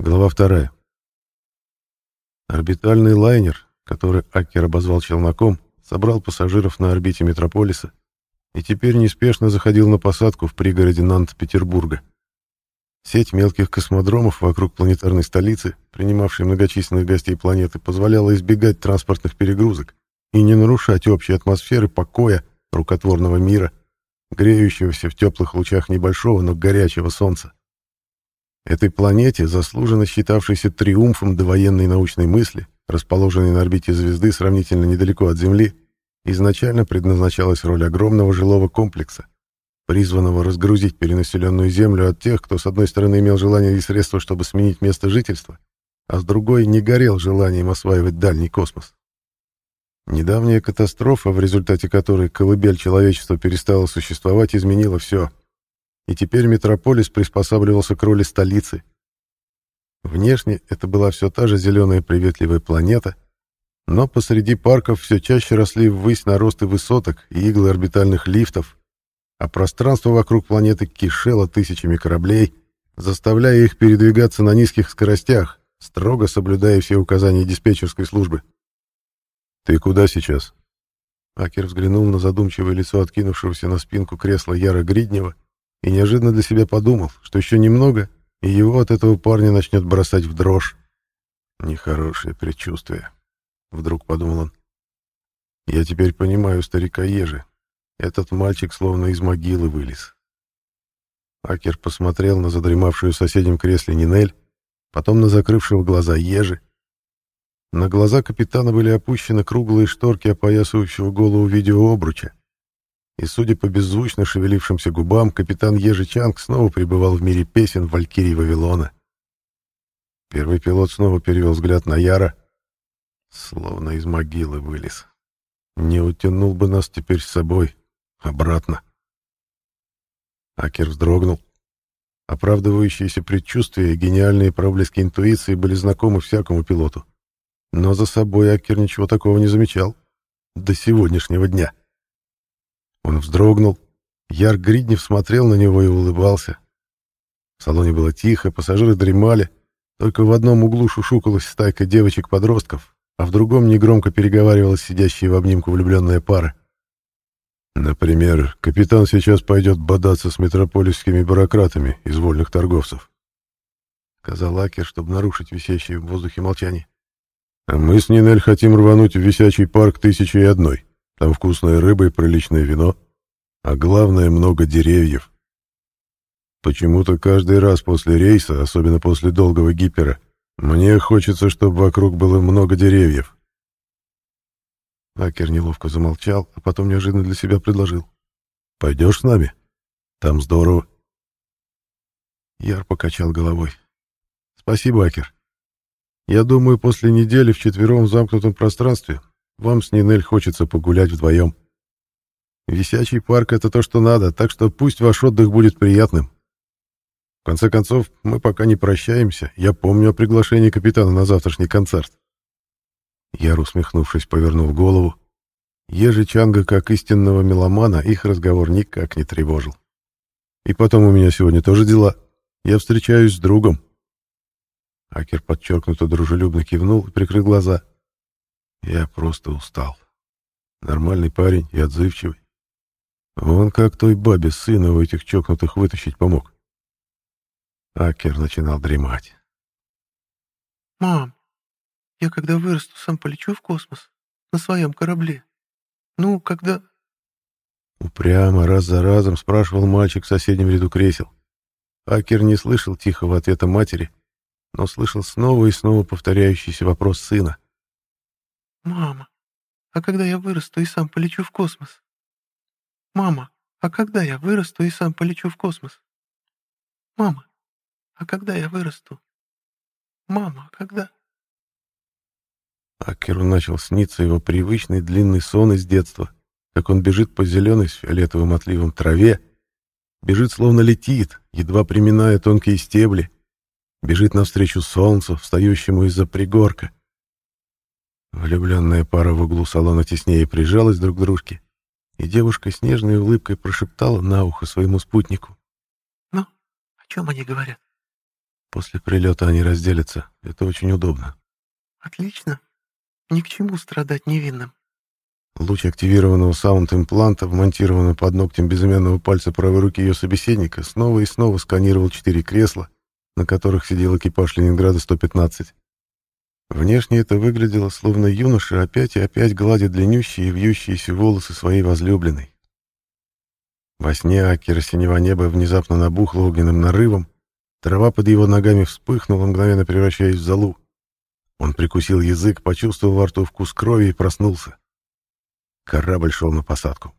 Глава вторая. Орбитальный лайнер, который Акер обозвал челноком, собрал пассажиров на орбите Метрополиса и теперь неспешно заходил на посадку в пригороде Нант-Петербурга. Сеть мелких космодромов вокруг планетарной столицы, принимавшей многочисленных гостей планеты, позволяла избегать транспортных перегрузок и не нарушать общей атмосферы покоя рукотворного мира, греющегося в теплых лучах небольшого, но горячего солнца. Этой планете, заслуженно считавшейся триумфом довоенной научной мысли, расположенной на орбите звезды сравнительно недалеко от Земли, изначально предназначалась роль огромного жилого комплекса, призванного разгрузить перенаселенную Землю от тех, кто с одной стороны имел желание и средства, чтобы сменить место жительства, а с другой не горел желанием осваивать дальний космос. Недавняя катастрофа, в результате которой колыбель человечества перестала существовать, изменила все — и теперь метрополис приспосабливался к роли столицы. Внешне это была все та же зеленая приветливая планета, но посреди парков все чаще росли ввысь наросты высоток и иглы орбитальных лифтов, а пространство вокруг планеты кишело тысячами кораблей, заставляя их передвигаться на низких скоростях, строго соблюдая все указания диспетчерской службы. «Ты куда сейчас?» Акер взглянул на задумчивое лицо откинувшегося на спинку кресла Яра Гриднева и неожиданно для себя подумал, что еще немного, и его от этого парня начнет бросать в дрожь. Нехорошее предчувствие, вдруг подумал он. Я теперь понимаю старика Ежи. Этот мальчик словно из могилы вылез. Акер посмотрел на задремавшую в соседнем кресле Нинель, потом на закрывшего глаза Ежи. На глаза капитана были опущены круглые шторки опоясывающего голову видеообруча и, судя по беззвучно шевелившимся губам, капитан Ежичанг снова пребывал в мире песен Валькирии Вавилона. Первый пилот снова перевел взгляд на Яра, словно из могилы вылез. Не утянул бы нас теперь с собой обратно. Акер вздрогнул. Оправдывающиеся предчувствия и гениальные проблески интуиции были знакомы всякому пилоту. Но за собой Акер ничего такого не замечал. До сегодняшнего дня. Он вздрогнул. Яр Гриднев смотрел на него и улыбался. В салоне было тихо, пассажиры дремали. Только в одном углу шушукалась стайка девочек-подростков, а в другом негромко переговаривалась сидящая в обнимку влюбленная пара. Например, капитан сейчас пойдет бодаться с метрополисскими бюрократами из вольных торговцев. Сказал Акер, чтобы нарушить висящее в воздухе молчание. А мы с Нинель хотим рвануть в висячий парк тысячи и одной. Там вкусная рыба и приличное вино, а главное, много деревьев. Почему-то каждый раз после рейса, особенно после долгого гипера, мне хочется, чтобы вокруг было много деревьев. Акер неловко замолчал, а потом неожиданно для себя предложил. «Пойдешь с нами? Там здорово». Яр покачал головой. «Спасибо, Акер. Я думаю, после недели в замкнутом пространстве вам с Нинель хочется погулять вдвоем. Висячий парк — это то, что надо, так что пусть ваш отдых будет приятным. В конце концов, мы пока не прощаемся. Я помню о приглашении капитана на завтрашний концерт. Яр, усмехнувшись, повернул голову. Ежичанга, как истинного меломана, их разговор никак не тревожил. И потом у меня сегодня тоже дела. Я встречаюсь с другом. Акер подчеркнуто дружелюбно кивнул и прикрыл глаза. Я просто устал. Нормальный парень и отзывчивый. Он как той бабе сына у этих чокнутых вытащить помог. Акер начинал дремать. «Мам, я когда вырасту, сам полечу в космос. На своем корабле. Ну, когда...» Упрямо раз за разом спрашивал мальчик в соседнем ряду кресел. Акер не слышал тихого ответа матери, но слышал снова и снова повторяющийся вопрос сына. «Мама, а когда я вырасту и сам полечу в космос? Мама, а когда я вырасту и сам полечу в космос? Мама, а когда я вырасту? Мама, а когда...» Акеру начал сниться его привычный длинный сон из детства, как он бежит по зеленой с фиолетовым отливом траве, бежит словно летит, едва приминая тонкие стебли, бежит навстречу солнцу, встающему из-за пригорка, Влюбленная пара в углу салона теснее прижалась друг к дружке, и девушка с нежной улыбкой прошептала на ухо своему спутнику. «Ну, о чем они говорят?» После прилета они разделятся. Это очень удобно. Отлично. Ни к чему страдать невинным. Луч активированного саунд-импланта, вмонтированного под ногтем безымянного пальца правой руки ее собеседника, снова и снова сканировал четыре кресла, на которых сидел экипаж Ленинграда 115. Внешне это выглядело, словно юноша опять и опять гладит длиннющие и вьющиеся волосы своей возлюбленной. Во сне Акера синего неба внезапно набухло огненным нарывом, трава под его ногами вспыхнула, мгновенно превращаясь в золу. Он прикусил язык, почувствовал во рту вкус крови и проснулся. Корабль шел на посадку.